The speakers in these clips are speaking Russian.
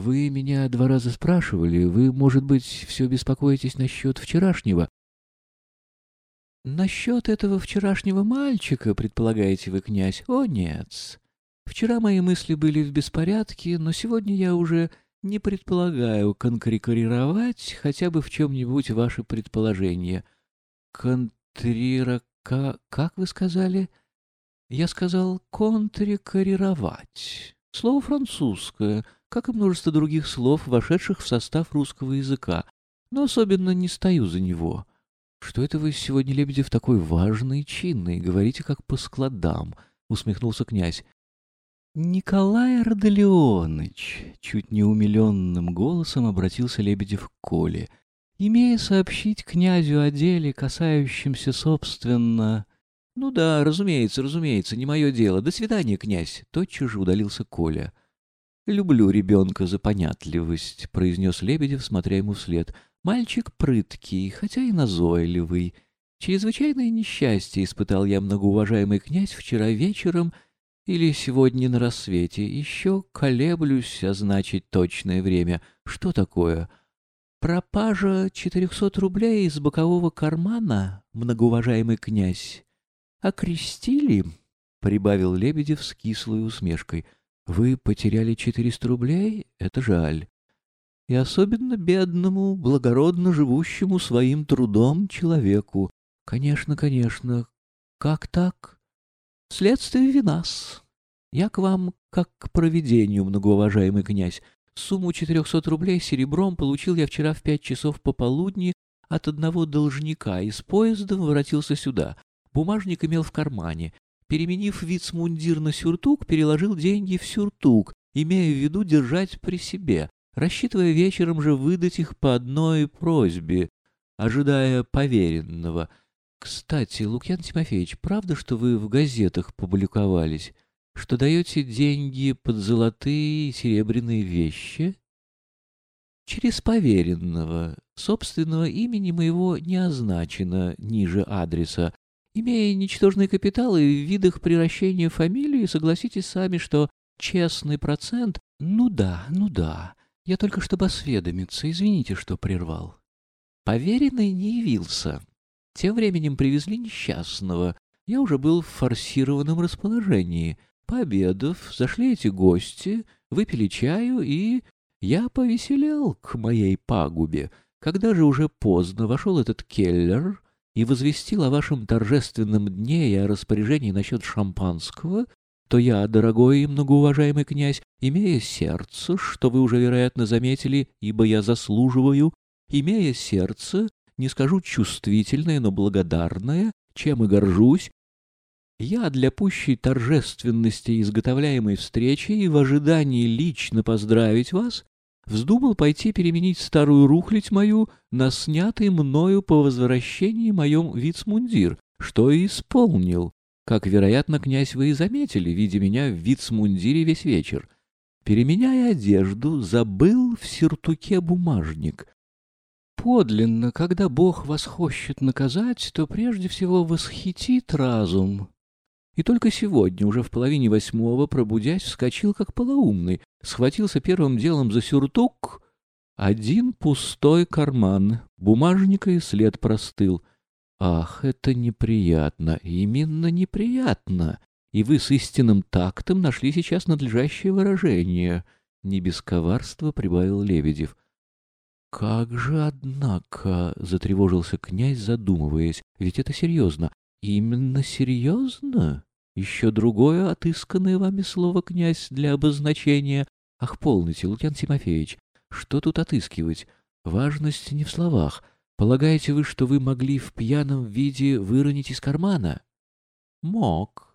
вы меня два раза спрашивали. Вы, может быть, все беспокоитесь насчет вчерашнего?» «Насчет этого вчерашнего мальчика, предполагаете вы, князь? О, нет. Вчера мои мысли были в беспорядке, но сегодня я уже не предполагаю конкрекорировать хотя бы в чем-нибудь ваши предположения. Контрира... Как вы сказали?» Я сказал «контрекорировать». Слово французское, как и множество других слов, вошедших в состав русского языка, но особенно не стою за него. «Что это вы сегодня, Лебедев, такой важный и чинный, говорите как по складам?» — усмехнулся князь. «Николай Родолеоныч», — чуть не умиленным голосом обратился Лебедев к Коле, «имея сообщить князю о деле, касающемся, собственно...» «Ну да, разумеется, разумеется, не мое дело. До свидания, князь!» Тотчас же удалился Коля. «Люблю ребенка за понятливость», — произнес Лебедев, смотря ему вслед. «Мальчик прыткий, хотя и назойливый. Чрезвычайное несчастье испытал я, многоуважаемый князь, вчера вечером или сегодня на рассвете. Еще колеблюсь означить точное время. Что такое?» «Пропажа четырехсот рублей из бокового кармана, многоуважаемый князь» окрестили, — прибавил Лебедев с кислой усмешкой. — Вы потеряли четыреста рублей? Это жаль. И особенно бедному, благородно живущему своим трудом человеку. Конечно, конечно. Как так? Следствие винас. Я к вам как к проведению, многоуважаемый князь. Сумму четырехсот рублей серебром получил я вчера в пять часов пополудни от одного должника и с поездом воротился сюда. Бумажник имел в кармане. Переменив вицмундир на сюртук, переложил деньги в сюртук, имея в виду держать при себе, рассчитывая вечером же выдать их по одной просьбе, ожидая поверенного. Кстати, Лукьян Тимофеевич, правда, что вы в газетах публиковались, что даете деньги под золотые и серебряные вещи? Через поверенного. Собственного имени моего не означено ниже адреса, Имея ничтожный капитал и в видах превращения фамилии, согласитесь сами, что честный процент... Ну да, ну да. Я только чтобы осведомиться, извините, что прервал. Поверенный не явился. Тем временем привезли несчастного. Я уже был в форсированном расположении. Пообедав, зашли эти гости, выпили чаю, и я повеселел к моей пагубе. Когда же уже поздно вошел этот келлер, и возвестил о вашем торжественном дне и о распоряжении насчет шампанского, то я, дорогой и многоуважаемый князь, имея сердце, что вы уже, вероятно, заметили, ибо я заслуживаю, имея сердце, не скажу чувствительное, но благодарное, чем и горжусь, я для пущей торжественности изготовляемой встречи и в ожидании лично поздравить вас вздумал пойти переменить старую рухлядь мою на снятый мною по возвращении моем вицмундир, что и исполнил. Как, вероятно, князь вы и заметили, видя меня в вицмундире весь вечер. Переменяя одежду, забыл в сюртуке бумажник. Подлинно, когда Бог вас хочет наказать, то прежде всего восхитит разум, и только сегодня, уже в половине восьмого, пробудясь, вскочил как полоумный, схватился первым делом за сюртук. Один пустой карман, бумажника и след простыл. Ах, это неприятно, именно неприятно. И вы с истинным тактом нашли сейчас надлежащее выражение. Не без коварства прибавил Лебедев. «Как же, однако!» — затревожился князь, задумываясь. «Ведь это серьезно. Именно серьезно? Еще другое отысканное вами слово, князь, для обозначения. Ах, полните, Лукьян Тимофеевич, что тут отыскивать? Важность не в словах. Полагаете вы, что вы могли в пьяном виде выронить из кармана? Мог.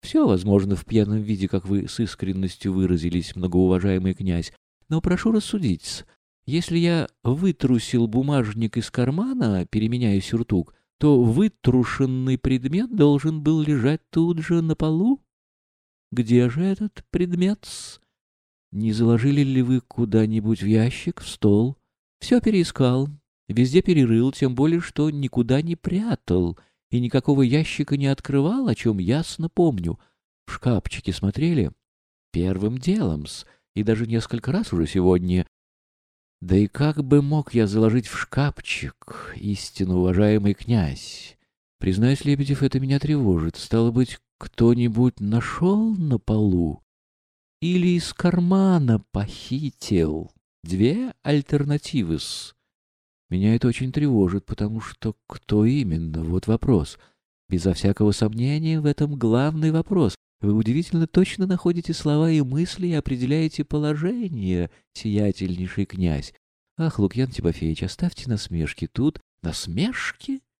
Все возможно в пьяном виде, как вы с искренностью выразились, многоуважаемый князь. Но прошу рассудить, если я вытрусил бумажник из кармана, переменяя сюртук, то вытрушенный предмет должен был лежать тут же на полу? Где же этот предмет? Не заложили ли вы куда-нибудь в ящик, в стол? Все переискал, везде перерыл, тем более, что никуда не прятал и никакого ящика не открывал, о чем ясно помню. В шкафчике смотрели? Первым делом-с. и даже несколько раз уже сегодня. Да и как бы мог я заложить в шкафчик, истинно уважаемый князь? Признаюсь, Лебедев, это меня тревожит. Стало быть, кто-нибудь нашел на полу? Или из кармана похитил? Две альтернативы-с. Меня это очень тревожит, потому что кто именно? Вот вопрос. Безо всякого сомнения, в этом главный вопрос. Вы удивительно точно находите слова и мысли и определяете положение, сиятельнейший князь. Ах, Лукьян Тимофеевич, оставьте насмешки тут. Насмешки?